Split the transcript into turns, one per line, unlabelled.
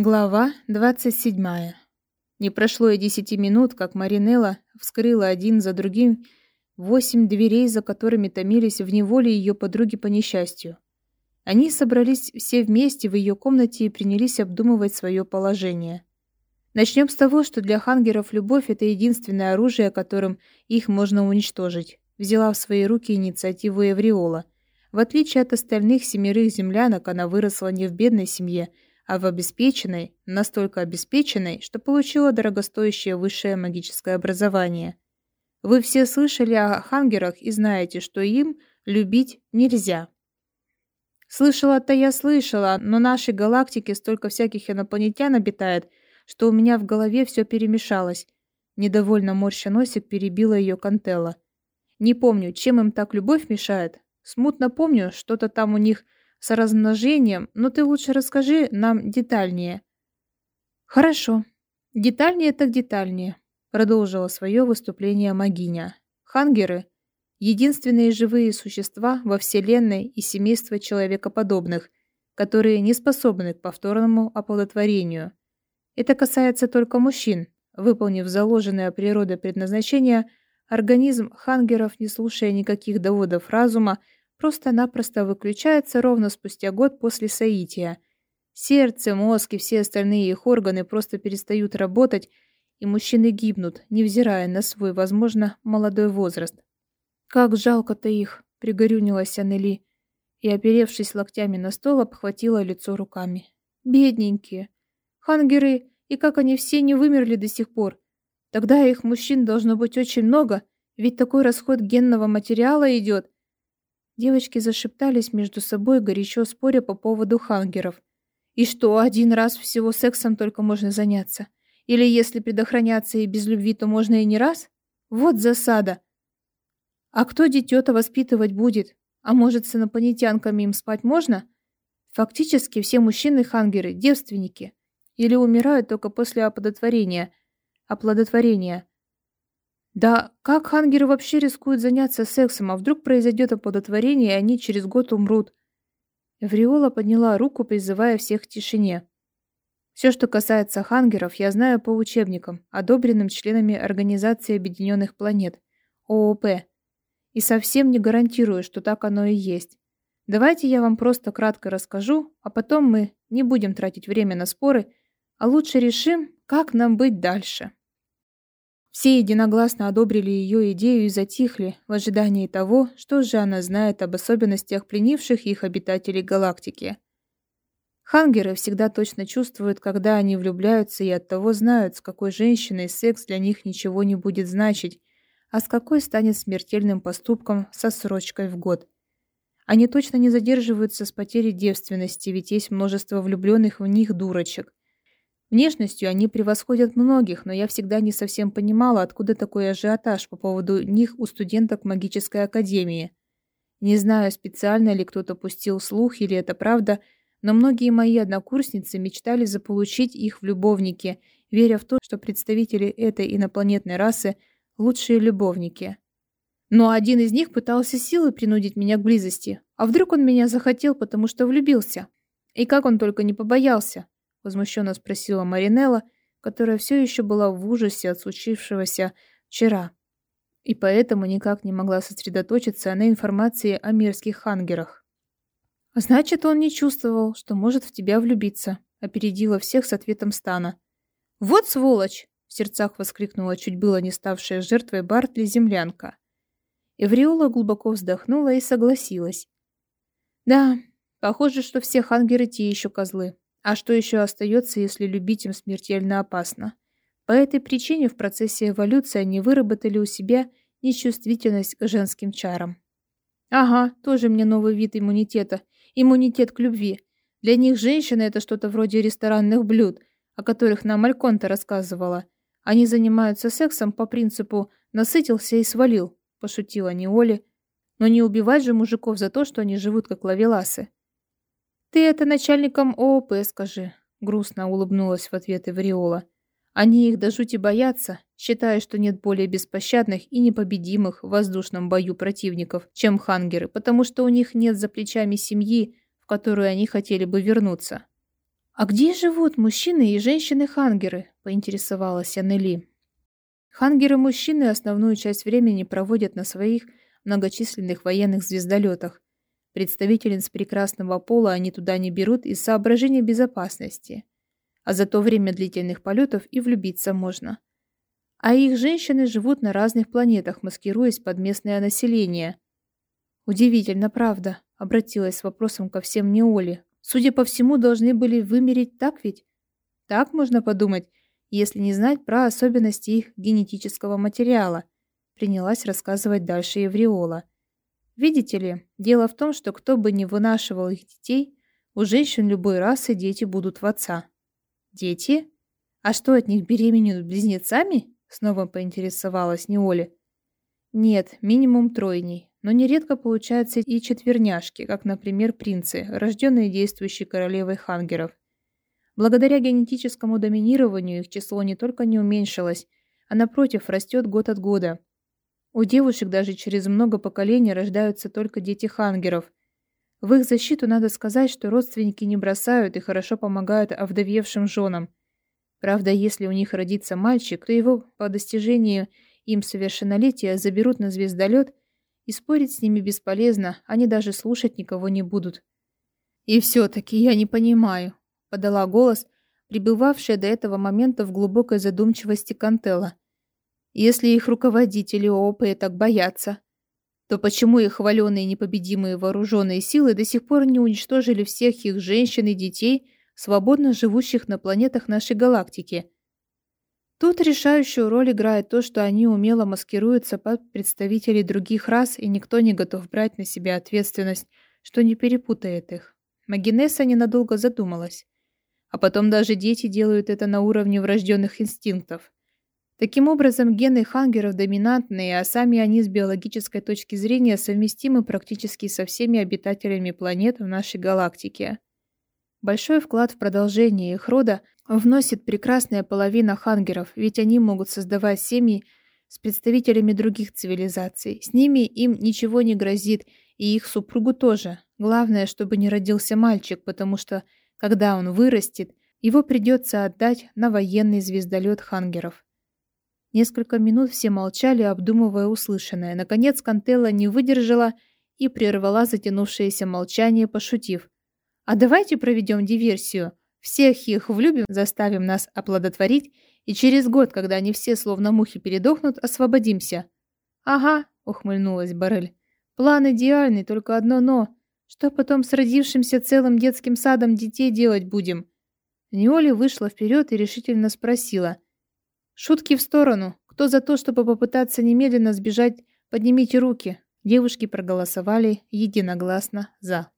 Глава 27. Не прошло и десяти минут, как Маринелла вскрыла один за другим восемь дверей, за которыми томились в неволе ее подруги по несчастью. Они собрались все вместе в ее комнате и принялись обдумывать свое положение. Начнем с того, что для хангеров любовь – это единственное оружие, которым их можно уничтожить. Взяла в свои руки инициативу Эвриола. В отличие от остальных семерых землянок, она выросла не в бедной семье – а в обеспеченной, настолько обеспеченной, что получила дорогостоящее высшее магическое образование. Вы все слышали о хангерах и знаете, что им любить нельзя. Слышала-то я слышала, но нашей галактике столько всяких инопланетян обитает, что у меня в голове все перемешалось. Недовольно морща носик перебила ее Кантелла. Не помню, чем им так любовь мешает. Смутно помню, что-то там у них с размножением, но ты лучше расскажи нам детальнее». «Хорошо. Детальнее так детальнее», — продолжила свое выступление Магиня. «Хангеры — единственные живые существа во Вселенной и семейство человекоподобных, которые не способны к повторному оплодотворению. Это касается только мужчин. Выполнив заложенное природой предназначение, организм хангеров, не слушая никаких доводов разума, просто-напросто выключается ровно спустя год после соития. Сердце, мозг и все остальные их органы просто перестают работать, и мужчины гибнут, невзирая на свой, возможно, молодой возраст. «Как жалко-то их!» — пригорюнилась Аннели и, оперевшись локтями на стол, обхватила лицо руками. «Бедненькие! Хангеры, и как они все не вымерли до сих пор! Тогда их мужчин должно быть очень много, ведь такой расход генного материала идет!» Девочки зашептались между собой, горячо споря по поводу хангеров. И что, один раз всего сексом только можно заняться? Или если предохраняться и без любви, то можно и не раз? Вот засада. А кто дитё-то воспитывать будет? А может, с инопланетянками им спать можно? Фактически все мужчины-хангеры – девственники. Или умирают только после оплодотворения. Оплодотворения. Да как хангеры вообще рискуют заняться сексом, а вдруг произойдет оплодотворение, и они через год умрут? Эвриола подняла руку, призывая всех к тишине. Все, что касается хангеров, я знаю по учебникам, одобренным членами Организации Объединенных Планет, ООП. И совсем не гарантирую, что так оно и есть. Давайте я вам просто кратко расскажу, а потом мы не будем тратить время на споры, а лучше решим, как нам быть дальше. Все единогласно одобрили ее идею и затихли в ожидании того, что же она знает об особенностях пленивших их обитателей галактики. Хангеры всегда точно чувствуют, когда они влюбляются, и оттого знают, с какой женщиной секс для них ничего не будет значить, а с какой станет смертельным поступком со срочкой в год. Они точно не задерживаются с потерей девственности, ведь есть множество влюбленных в них дурочек, Внешностью они превосходят многих, но я всегда не совсем понимала, откуда такой ажиотаж по поводу них у студенток магической академии. Не знаю, специально ли кто-то пустил слух или это правда, но многие мои однокурсницы мечтали заполучить их в любовники, веря в то, что представители этой инопланетной расы – лучшие любовники. Но один из них пытался силой принудить меня к близости. А вдруг он меня захотел, потому что влюбился? И как он только не побоялся возмущенно спросила Маринелла, которая все еще была в ужасе от случившегося вчера и поэтому никак не могла сосредоточиться на информации о мирских хангерах. «Значит, он не чувствовал, что может в тебя влюбиться», — опередила всех с ответом Стана. «Вот сволочь!» — в сердцах воскликнула чуть было не ставшая жертвой Бартли землянка. Эвриола глубоко вздохнула и согласилась. «Да, похоже, что все хангеры те еще козлы. А что еще остается, если любить им смертельно опасно? По этой причине в процессе эволюции они выработали у себя нечувствительность к женским чарам. Ага, тоже мне новый вид иммунитета. Иммунитет к любви. Для них женщины это что-то вроде ресторанных блюд, о которых нам Альконта рассказывала. Они занимаются сексом по принципу «насытился и свалил», пошутила Неоли. Но не убивать же мужиков за то, что они живут как лавеласы. «Ты это начальникам ООП скажи», — грустно улыбнулась в ответ Эвриола. «Они их до жути боятся, считая, что нет более беспощадных и непобедимых в воздушном бою противников, чем хангеры, потому что у них нет за плечами семьи, в которую они хотели бы вернуться». «А где живут мужчины и женщины-хангеры?» — поинтересовалась Аннели. Хангеры-мужчины основную часть времени проводят на своих многочисленных военных звездолетах. Представительниц прекрасного пола они туда не берут из соображений безопасности. А за то время длительных полетов и влюбиться можно. А их женщины живут на разных планетах, маскируясь под местное население. Удивительно, правда, обратилась с вопросом ко всем Неоли. Судя по всему, должны были вымереть так ведь? Так можно подумать, если не знать про особенности их генетического материала, принялась рассказывать дальше Евриола. Видите ли, дело в том, что кто бы ни вынашивал их детей, у женщин любой расы дети будут в отца. Дети? А что от них беременеют близнецами? Снова поинтересовалась Неоли. Нет, минимум тройней, но нередко получаются и четверняшки, как, например, принцы, рожденные действующей королевой хангеров. Благодаря генетическому доминированию их число не только не уменьшилось, а напротив растет год от года. У девушек даже через много поколений рождаются только дети хангеров. В их защиту надо сказать, что родственники не бросают и хорошо помогают овдовевшим женам. Правда, если у них родится мальчик, то его по достижению им совершеннолетия заберут на звездолет, и спорить с ними бесполезно, они даже слушать никого не будут. «И все-таки я не понимаю», — подала голос, пребывавшая до этого момента в глубокой задумчивости Кантелла. «Если их руководители ООП так боятся, то почему их хваленные непобедимые вооруженные силы до сих пор не уничтожили всех их женщин и детей, свободно живущих на планетах нашей галактики. Тут решающую роль играет то, что они умело маскируются под представителей других рас, и никто не готов брать на себя ответственность, что не перепутает их. Магинесса ненадолго задумалась. А потом даже дети делают это на уровне врожденных инстинктов. Таким образом, гены хангеров доминантные, а сами они с биологической точки зрения совместимы практически со всеми обитателями планет в нашей галактике. Большой вклад в продолжение их рода вносит прекрасная половина хангеров, ведь они могут создавать семьи с представителями других цивилизаций. С ними им ничего не грозит, и их супругу тоже. Главное, чтобы не родился мальчик, потому что, когда он вырастет, его придется отдать на военный звездолет хангеров. Несколько минут все молчали, обдумывая услышанное. Наконец Кантелла не выдержала и прервала затянувшееся молчание, пошутив. А давайте проведем диверсию. Всех их влюбим, заставим нас оплодотворить, и через год, когда они все словно мухи передохнут, освободимся. Ага, ухмыльнулась Барель. План идеальный, только одно «но». Что потом с родившимся целым детским садом детей делать будем? Неоли вышла вперед и решительно спросила. Шутки в сторону. Кто за то, чтобы попытаться немедленно сбежать, поднимите руки. Девушки проголосовали единогласно «за».